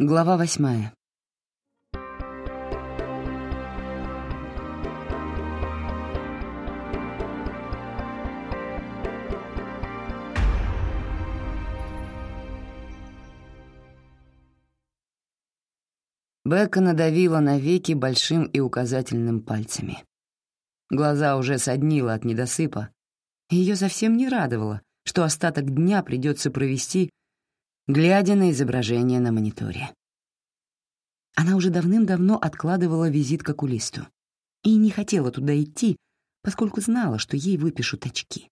Глава восьмая. Бека надавила на веки большим и указательным пальцами. Глаза уже соднило от недосыпа, ее совсем не радовало, что остаток дня придется провести, глядя на изображение на мониторе. Она уже давным-давно откладывала визит к окулисту и не хотела туда идти, поскольку знала, что ей выпишут очки.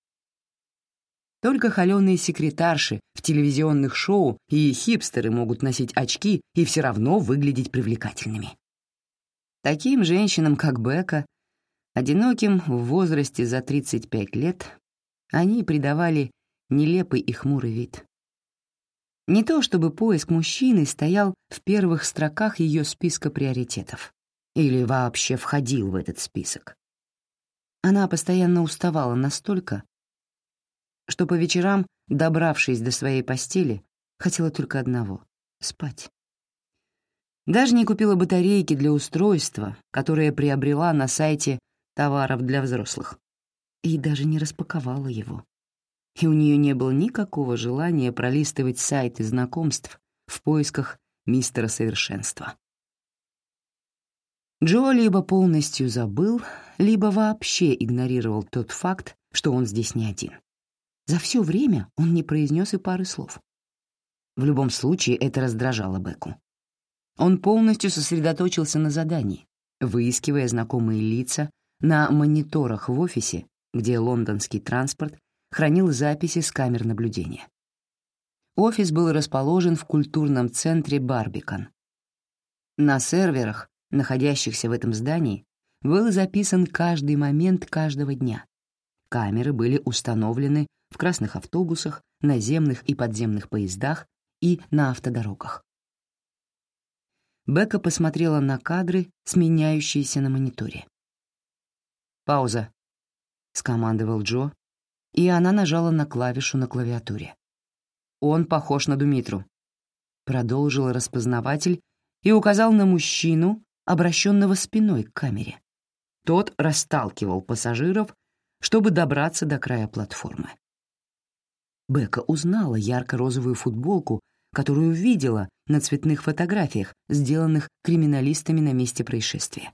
Только холеные секретарши в телевизионных шоу и хипстеры могут носить очки и все равно выглядеть привлекательными. Таким женщинам, как Бека, одиноким в возрасте за 35 лет, они придавали нелепый и хмурый вид. Не то чтобы поиск мужчины стоял в первых строках ее списка приоритетов или вообще входил в этот список. Она постоянно уставала настолько, что по вечерам, добравшись до своей постели, хотела только одного — спать. Даже не купила батарейки для устройства, которое приобрела на сайте товаров для взрослых, и даже не распаковала его и у нее не было никакого желания пролистывать сайты знакомств в поисках мистера совершенства. Джо либо полностью забыл, либо вообще игнорировал тот факт, что он здесь не один. За все время он не произнес и пары слов. В любом случае это раздражало Беку. Он полностью сосредоточился на задании, выискивая знакомые лица на мониторах в офисе, где лондонский транспорт хранил записи с камер наблюдения. Офис был расположен в культурном центре Барбикан. На серверах, находящихся в этом здании, был записан каждый момент каждого дня. Камеры были установлены в красных автобусах, наземных и подземных поездах и на автодорогах. Бека посмотрела на кадры, сменяющиеся на мониторе. «Пауза», — скомандовал Джо, и она нажала на клавишу на клавиатуре. «Он похож на Думитру», — продолжил распознаватель и указал на мужчину, обращенного спиной к камере. Тот расталкивал пассажиров, чтобы добраться до края платформы. Бека узнала ярко-розовую футболку, которую видела на цветных фотографиях, сделанных криминалистами на месте происшествия.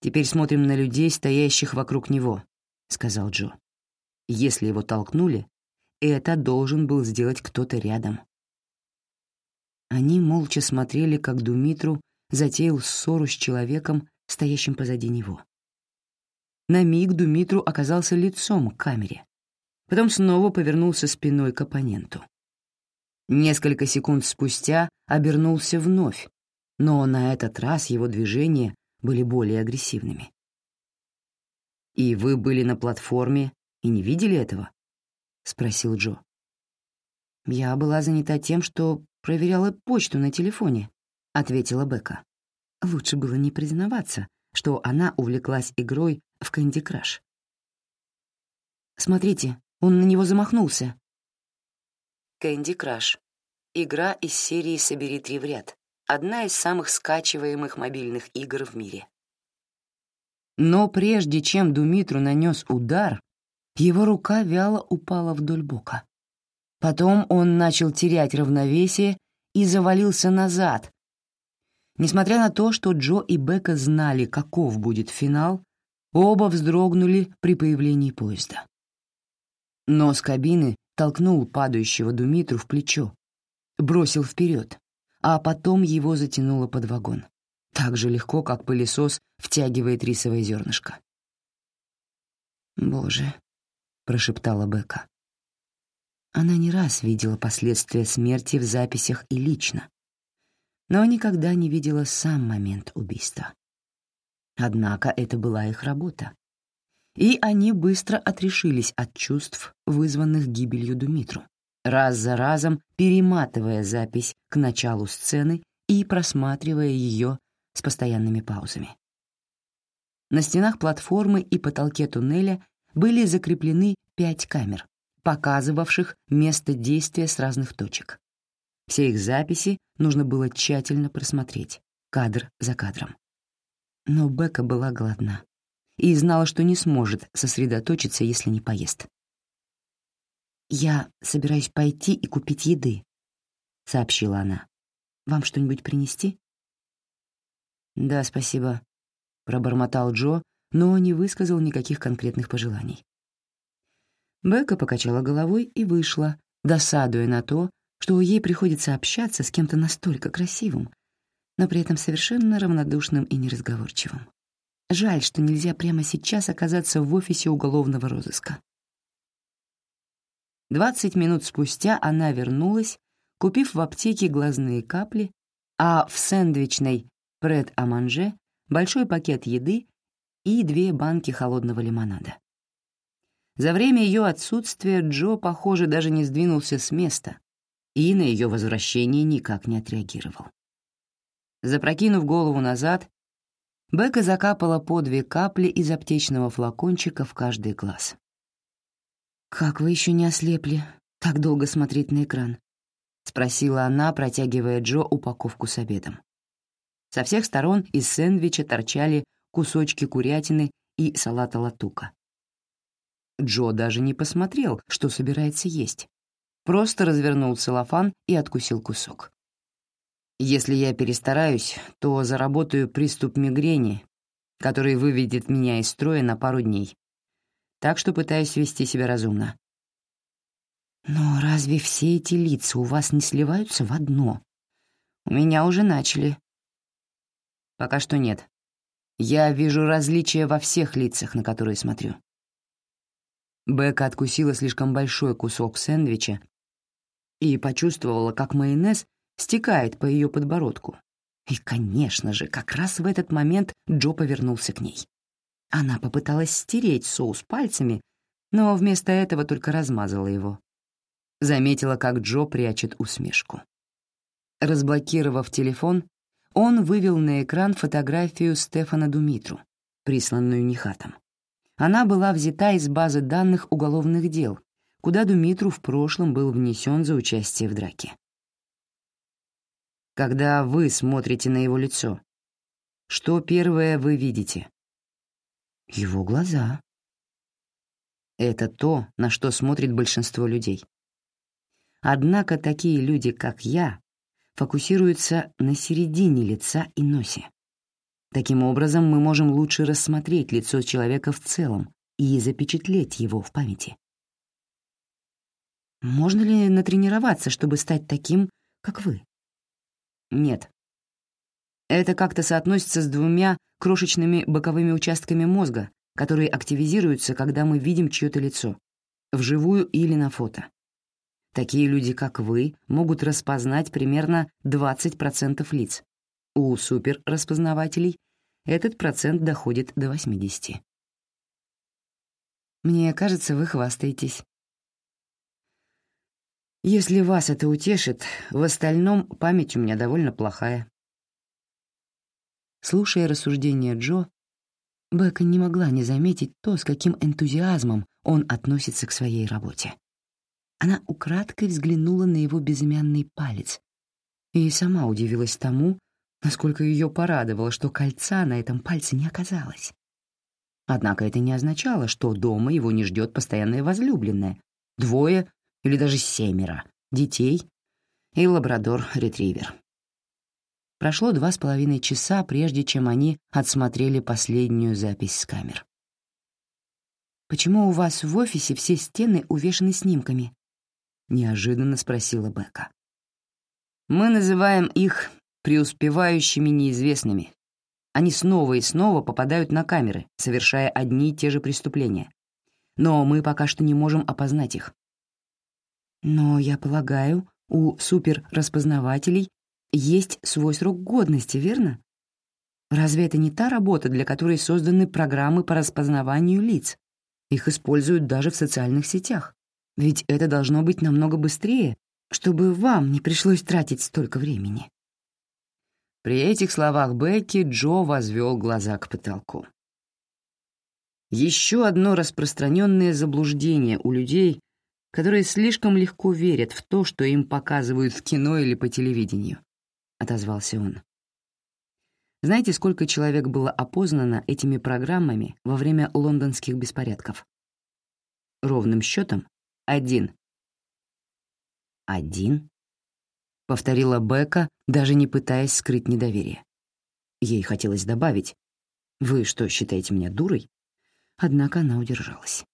Теперь смотрим на людей, стоящих вокруг него, сказал Джо. Если его толкнули, это должен был сделать кто-то рядом. Они молча смотрели, как Думитру затеял ссору с человеком, стоящим позади него. На миг Думитру оказался лицом к камере, потом снова повернулся спиной к оппоненту. Несколько секунд спустя обернулся вновь, но на этот раз его движения были более агрессивными. «И вы были на платформе и не видели этого?» — спросил Джо. «Я была занята тем, что проверяла почту на телефоне», — ответила Бека. Лучше было не признаваться, что она увлеклась игрой в Кэнди Краш. «Смотрите, он на него замахнулся». Кэнди Краш. Игра из серии «Собери три в ряд». Одна из самых скачиваемых мобильных игр в мире. Но прежде чем Думитру нанес удар, его рука вяло упала вдоль бока. Потом он начал терять равновесие и завалился назад. Несмотря на то, что Джо и Бека знали, каков будет финал, оба вздрогнули при появлении поезда. Нос кабины толкнул падающего Думитру в плечо, бросил вперед, а потом его затянуло под вагон так же легко, как пылесос втягивает рисовое зернышко. «Боже», — прошептала Бека. Она не раз видела последствия смерти в записях и лично, но никогда не видела сам момент убийства. Однако это была их работа, и они быстро отрешились от чувств, вызванных гибелью Думитру, раз за разом перематывая запись к началу сцены и просматривая ее с постоянными паузами. На стенах платформы и потолке туннеля были закреплены пять камер, показывавших место действия с разных точек. Все их записи нужно было тщательно просмотреть, кадр за кадром. Но Бека была голодна и знала, что не сможет сосредоточиться, если не поест. «Я собираюсь пойти и купить еды», — сообщила она. «Вам что-нибудь принести?» «Да, спасибо», — пробормотал Джо, но не высказал никаких конкретных пожеланий. Бека покачала головой и вышла, досадуя на то, что ей приходится общаться с кем-то настолько красивым, но при этом совершенно равнодушным и неразговорчивым. Жаль, что нельзя прямо сейчас оказаться в офисе уголовного розыска. Двадцать минут спустя она вернулась, купив в аптеке глазные капли, а в сэндвичной пред-а-манже большой пакет еды и две банки холодного лимонада. За время ее отсутствия Джо, похоже, даже не сдвинулся с места и на ее возвращение никак не отреагировал. Запрокинув голову назад, Бека закапала по две капли из аптечного флакончика в каждый глаз. «Как вы еще не ослепли? Так долго смотреть на экран?» — спросила она, протягивая Джо упаковку с обедом. Со всех сторон из сэндвича торчали кусочки курятины и салата латука. Джо даже не посмотрел, что собирается есть. Просто развернул целлофан и откусил кусок. Если я перестараюсь, то заработаю приступ мигрени, который выведет меня из строя на пару дней. Так что пытаюсь вести себя разумно. Но разве все эти лица у вас не сливаются в одно? У меня уже начали. Пока что нет. Я вижу различия во всех лицах, на которые смотрю. Бека откусила слишком большой кусок сэндвича и почувствовала, как майонез стекает по ее подбородку. И, конечно же, как раз в этот момент Джо повернулся к ней. Она попыталась стереть соус пальцами, но вместо этого только размазала его. Заметила, как Джо прячет усмешку. Разблокировав телефон, он вывел на экран фотографию Стефана Думитру, присланную Нихатом. Она была взята из базы данных уголовных дел, куда Думитру в прошлом был внесен за участие в драке когда вы смотрите на его лицо? Что первое вы видите? Его глаза. Это то, на что смотрит большинство людей. Однако такие люди, как я, фокусируются на середине лица и носе. Таким образом, мы можем лучше рассмотреть лицо человека в целом и запечатлеть его в памяти. Можно ли натренироваться, чтобы стать таким, как вы? Нет. Это как-то соотносится с двумя крошечными боковыми участками мозга, которые активизируются, когда мы видим чье-то лицо, вживую или на фото. Такие люди, как вы, могут распознать примерно 20% лиц. У суперраспознавателей этот процент доходит до 80%. Мне кажется, вы хвастаетесь. Если вас это утешит, в остальном память у меня довольно плохая. Слушая рассуждения Джо, Бека не могла не заметить то, с каким энтузиазмом он относится к своей работе. Она украдкой взглянула на его безымянный палец и сама удивилась тому, насколько ее порадовало, что кольца на этом пальце не оказалось. Однако это не означало, что дома его не ждет постоянная возлюбленная, двое или даже семеро детей и лабрадор-ретривер. Прошло два с половиной часа, прежде чем они отсмотрели последнюю запись с камер. «Почему у вас в офисе все стены увешаны снимками?» — неожиданно спросила Бека. «Мы называем их преуспевающими неизвестными. Они снова и снова попадают на камеры, совершая одни и те же преступления. Но мы пока что не можем опознать их. Но, я полагаю, у суперраспознавателей есть свой срок годности, верно? Разве это не та работа, для которой созданы программы по распознаванию лиц? Их используют даже в социальных сетях. Ведь это должно быть намного быстрее, чтобы вам не пришлось тратить столько времени. При этих словах Бекки Джо возвел глаза к потолку. Еще одно распространенное заблуждение у людей, которые слишком легко верят в то, что им показывают в кино или по телевидению», — отозвался он. Знаете, сколько человек было опознано этими программами во время лондонских беспорядков? Ровным счетом — один. «Один?» — повторила Бека, даже не пытаясь скрыть недоверие. Ей хотелось добавить. «Вы что, считаете меня дурой?» Однако она удержалась.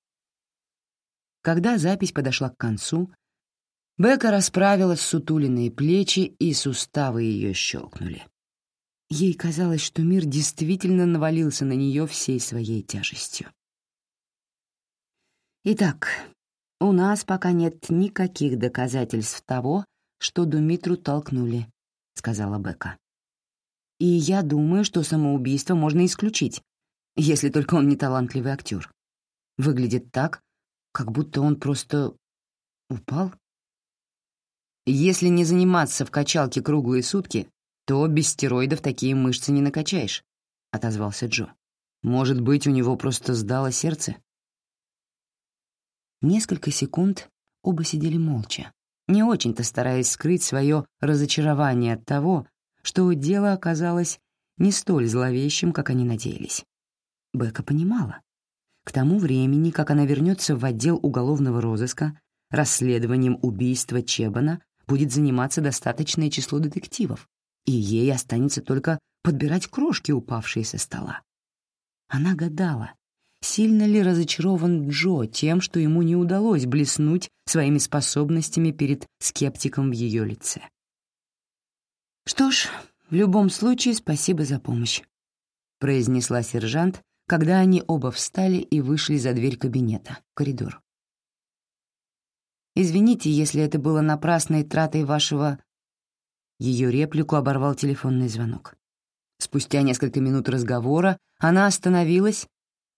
Когда запись подошла к концу, Бека расправила сутуленные плечи, и суставы ее щелкнули. Ей казалось, что мир действительно навалился на нее всей своей тяжестью. Итак, у нас пока нет никаких доказательств того, что Думитру толкнули, — сказала Бека. И я думаю, что самоубийство можно исключить, если только он не талантливый актер. Выглядит так, как будто он просто упал. Если не заниматься в качалке круглые сутки, то без стероидов такие мышцы не накачаешь», — отозвался Джо. «Может быть, у него просто сдало сердце?» Несколько секунд оба сидели молча, не очень-то стараясь скрыть свое разочарование от того, что дело оказалось не столь зловещим, как они надеялись. Бека понимала. К тому времени, как она вернется в отдел уголовного розыска, расследованием убийства Чебана будет заниматься достаточное число детективов, и ей останется только подбирать крошки, упавшие со стола. Она гадала, сильно ли разочарован Джо тем, что ему не удалось блеснуть своими способностями перед скептиком в ее лице. «Что ж, в любом случае спасибо за помощь», — произнесла сержант, когда они оба встали и вышли за дверь кабинета, в коридор. «Извините, если это было напрасной тратой вашего ее реплику оборвал телефонный звонок. Спустя несколько минут разговора она остановилась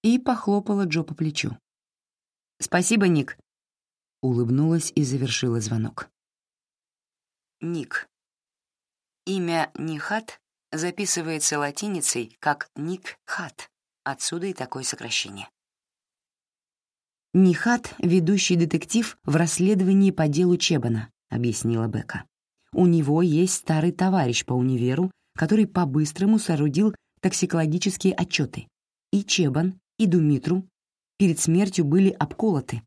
и похлопала Джо по плечу. «Спасибо, Ник», — улыбнулась и завершила звонок. Ник. Имя Нихат записывается латиницей как Ник Хат, отсюда и такое сокращение. Нихат — ведущий детектив в расследовании по делу Чебана, объяснила Бека. У него есть старый товарищ по универу, который по-быстрому соорудил токсикологические отчеты. И Чебан, и Думитру перед смертью были обколоты.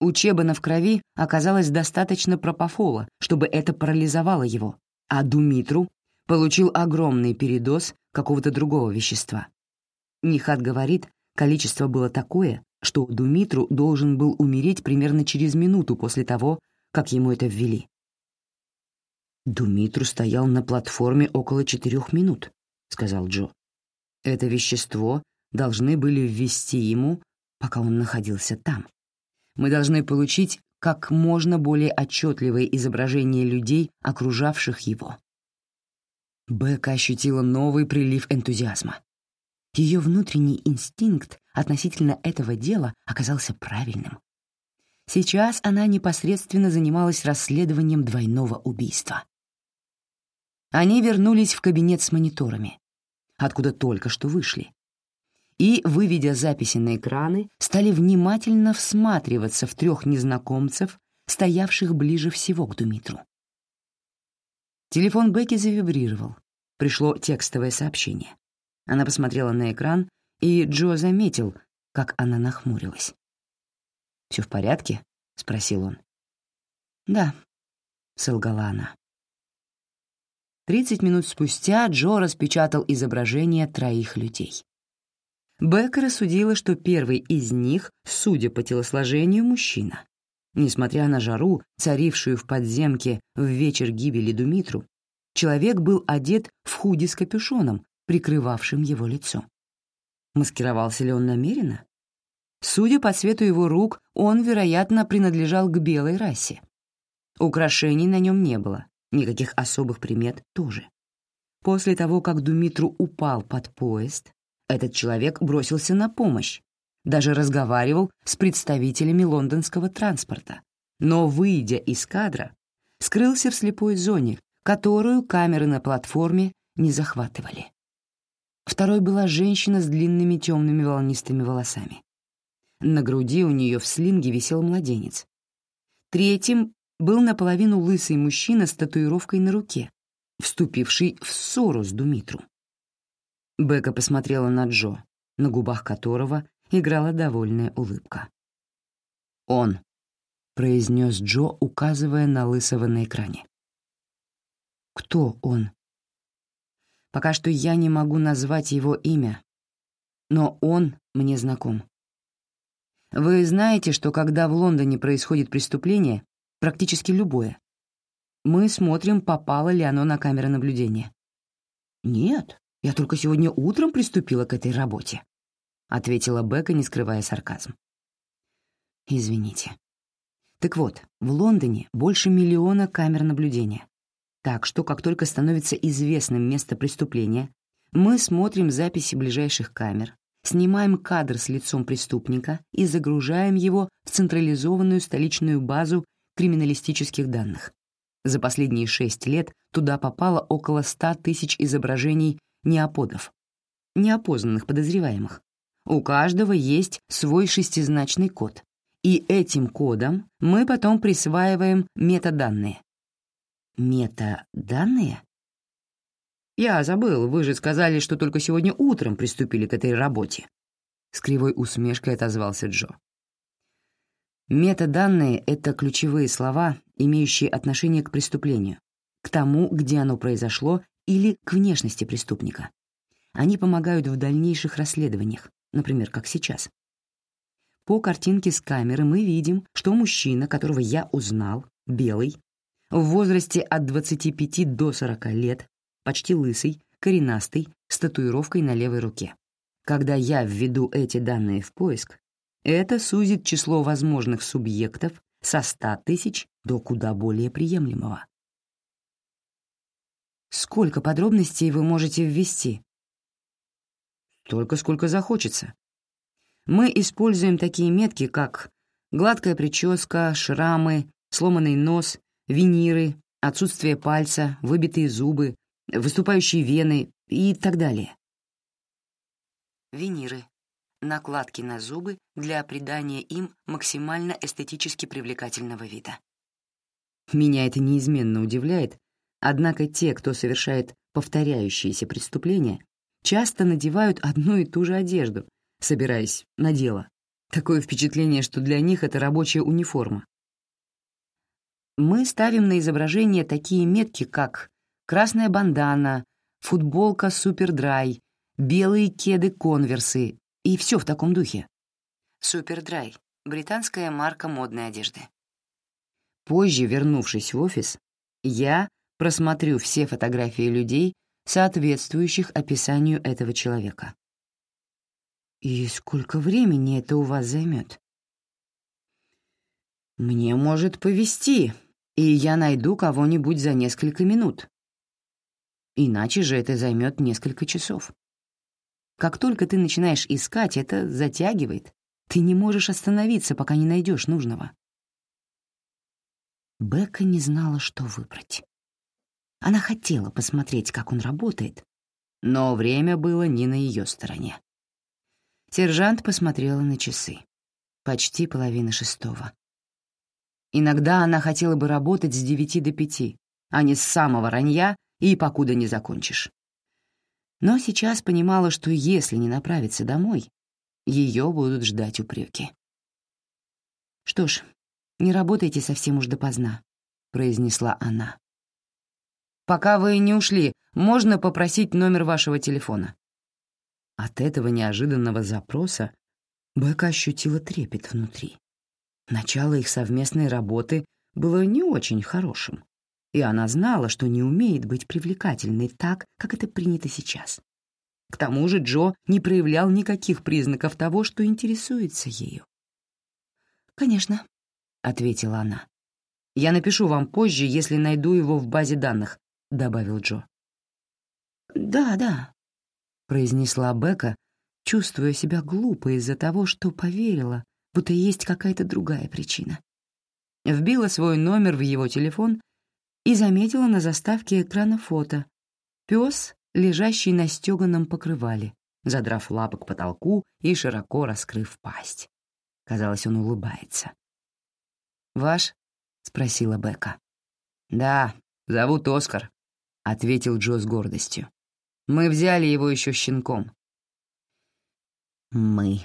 У Чебана в крови оказалось достаточно пропофола, чтобы это парализовало его, а Думитру получил огромный передоз какого-то другого вещества. Нихат говорит, количество было такое, что Думитру должен был умереть примерно через минуту после того, как ему это ввели. «Думитру стоял на платформе около четырех минут», — сказал Джо. «Это вещество должны были ввести ему, пока он находился там. Мы должны получить как можно более отчетливое изображение людей, окружавших его». Бека ощутила новый прилив энтузиазма. Ее внутренний инстинкт относительно этого дела оказался правильным. Сейчас она непосредственно занималась расследованием двойного убийства. Они вернулись в кабинет с мониторами, откуда только что вышли, и, выведя записи на экраны, стали внимательно всматриваться в трех незнакомцев, стоявших ближе всего к Думитру. Телефон Бекки завибрировал. Пришло текстовое сообщение. Она посмотрела на экран, и Джо заметил, как она нахмурилась. «Все в порядке?» — спросил он. «Да», — солгала она. Тридцать минут спустя Джо распечатал изображение троих людей. Бекка рассудила, что первый из них, судя по телосложению, мужчина. Несмотря на жару, царившую в подземке в вечер гибели Думитру, человек был одет в худи с капюшоном, прикрывавшим его лицо. Маскировался ли он намеренно? Судя по цвету его рук, он, вероятно, принадлежал к белой расе. Украшений на нем не было, Никаких особых примет тоже. После того, как Думитру упал под поезд, этот человек бросился на помощь, даже разговаривал с представителями лондонского транспорта, но, выйдя из кадра, скрылся в слепой зоне, которую камеры на платформе не захватывали. Второй была женщина с длинными темными волнистыми волосами. На груди у нее в слинге висел младенец. Третьим был наполовину лысый мужчина с татуировкой на руке, вступивший в ссору с Думитру. Бека посмотрела на Джо, на губах которого играла довольная улыбка. «Он», — произнес Джо, указывая на лысого на экране. «Кто он?» «Пока что я не могу назвать его имя, но он мне знаком. Вы знаете, что когда в Лондоне происходит преступление, практически любое, мы смотрим, попало ли оно на камеры наблюдения. «Нет, я только сегодня утром приступила к этой работе», — ответила Бека, не скрывая сарказм. «Извините. Так вот, в Лондоне больше миллиона камер наблюдения. Так что, как только становится известным место преступления, мы смотрим записи ближайших камер, снимаем кадр с лицом преступника и загружаем его в централизованную столичную базу криминалистических данных. За последние шесть лет туда попало около ста тысяч изображений неоподов, неопознанных подозреваемых. У каждого есть свой шестизначный код, и этим кодом мы потом присваиваем метаданные. Метаданные? «Я забыл, вы же сказали, что только сегодня утром приступили к этой работе», — с кривой усмешкой отозвался Джо. Метаданные — это ключевые слова, имеющие отношение к преступлению, к тому, где оно произошло, или к внешности преступника. Они помогают в дальнейших расследованиях, например, как сейчас. По картинке с камеры мы видим, что мужчина, которого я узнал, белый, в возрасте от 25 до 40 лет, почти лысый, коренастый, с татуировкой на левой руке. Когда я введу эти данные в поиск, это сузит число возможных субъектов со 100 тысяч до куда более приемлемого. Сколько подробностей вы можете ввести? Только сколько захочется. Мы используем такие метки, как гладкая прическа, шрамы, сломанный нос, виниры, отсутствие пальца, выбитые зубы, выступающие вены и так далее. Виниры — накладки на зубы для придания им максимально эстетически привлекательного вида. Меня это неизменно удивляет, однако те, кто совершает повторяющиеся преступления, часто надевают одну и ту же одежду, собираясь на дело. Такое впечатление, что для них это рабочая униформа. Мы ставим на изображение такие метки, как красная бандана, футболка супердрай, белые кеды-конверсы и все в таком духе. Супердрай — британская марка модной одежды. Позже, вернувшись в офис, я просмотрю все фотографии людей, соответствующих описанию этого человека. «И сколько времени это у вас займет?» «Мне может повезти, и я найду кого-нибудь за несколько минут. Иначе же это займет несколько часов. Как только ты начинаешь искать, это затягивает. Ты не можешь остановиться, пока не найдешь нужного. Бека не знала, что выбрать. Она хотела посмотреть, как он работает, но время было не на ее стороне. Сержант посмотрела на часы. Почти половина шестого. Иногда она хотела бы работать с девяти до пяти, а не с самого ранья и покуда не закончишь. Но сейчас понимала, что если не направиться домой, ее будут ждать упреки. «Что ж, не работайте совсем уж допоздна», — произнесла она. «Пока вы не ушли, можно попросить номер вашего телефона?» От этого неожиданного запроса Бека ощутила трепет внутри. Начало их совместной работы было не очень хорошим и она знала, что не умеет быть привлекательной так, как это принято сейчас. К тому же Джо не проявлял никаких признаков того, что интересуется ею. «Конечно», — ответила она. «Я напишу вам позже, если найду его в базе данных», — добавил Джо. «Да, да», — произнесла Бека, чувствуя себя глупо из-за того, что поверила, будто есть какая-то другая причина. Вбила свой номер в его телефон и заметила на заставке экрана фото. Пес, лежащий на стеганом покрывале, задрав лапы к потолку и широко раскрыв пасть. Казалось, он улыбается. «Ваш?» — спросила Бека. «Да, зовут Оскар», — ответил Джо с гордостью. «Мы взяли его еще щенком». «Мы».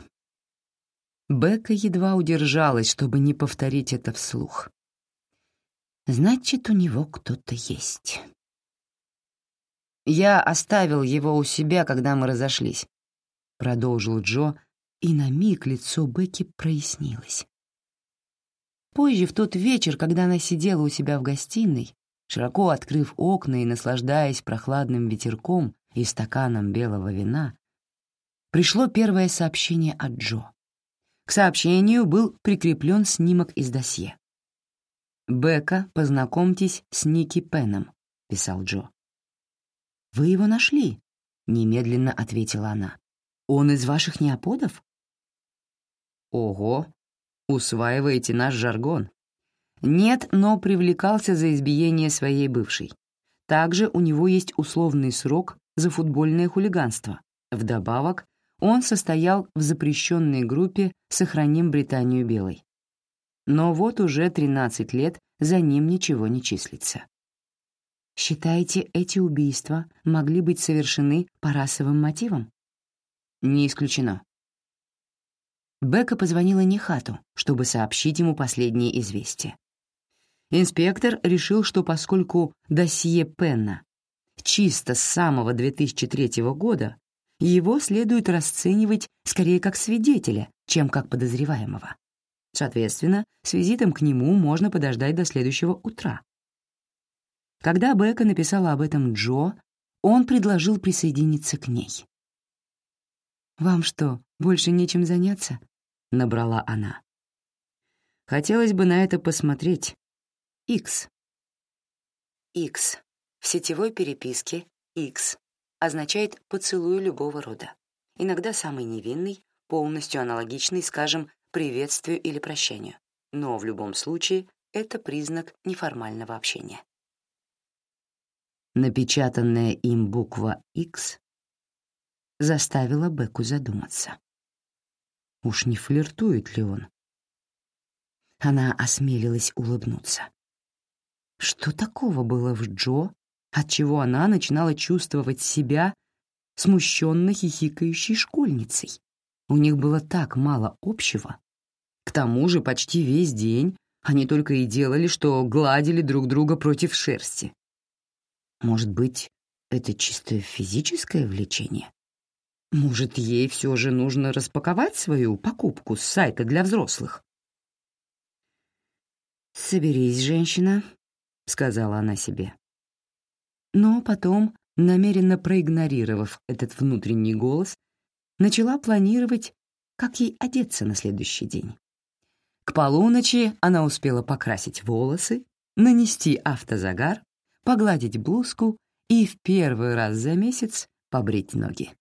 Бека едва удержалась, чтобы не повторить это вслух. «Значит, у него кто-то есть». «Я оставил его у себя, когда мы разошлись», — продолжил Джо, и на миг лицо Бекки прояснилось. Позже, в тот вечер, когда она сидела у себя в гостиной, широко открыв окна и наслаждаясь прохладным ветерком и стаканом белого вина, пришло первое сообщение от Джо. К сообщению был прикреплен снимок из досье. «Бека, познакомьтесь с Ники Пеном», — писал Джо. «Вы его нашли?» — немедленно ответила она. «Он из ваших неоподов?» «Ого, усваиваете наш жаргон». «Нет, но привлекался за избиение своей бывшей. Также у него есть условный срок за футбольное хулиганство. Вдобавок, он состоял в запрещенной группе «Сохраним Британию белой». Но вот уже 13 лет за ним ничего не числится. Считаете, эти убийства могли быть совершены по расовым мотивам? Не исключено. Бека позвонила Нихату, чтобы сообщить ему последнее известие. Инспектор решил, что поскольку досье Пенна чисто с самого 2003 года, его следует расценивать скорее как свидетеля, чем как подозреваемого. Соответственно, с визитом к нему можно подождать до следующего утра. Когда Бека написала об этом Джо, он предложил присоединиться к ней. «Вам что, больше нечем заняться?» — набрала она. «Хотелось бы на это посмотреть. X». X. В сетевой переписке X означает «поцелуй любого рода». Иногда самый невинный, полностью аналогичный, скажем, приветствию или прощанию. Но в любом случае это признак неформального общения. Напечатанная им буква X заставила Беку задуматься. Уж не флиртует ли он? Она осмелилась улыбнуться. Что такого было в Джо, отчего она начинала чувствовать себя смущенно хихикающей школьницей? У них было так мало общего. К тому же почти весь день они только и делали, что гладили друг друга против шерсти. Может быть, это чисто физическое влечение? Может, ей все же нужно распаковать свою покупку с сайта для взрослых? «Соберись, женщина», — сказала она себе. Но потом, намеренно проигнорировав этот внутренний голос, начала планировать, как ей одеться на следующий день. К полуночи она успела покрасить волосы, нанести автозагар, погладить блузку и в первый раз за месяц побрить ноги.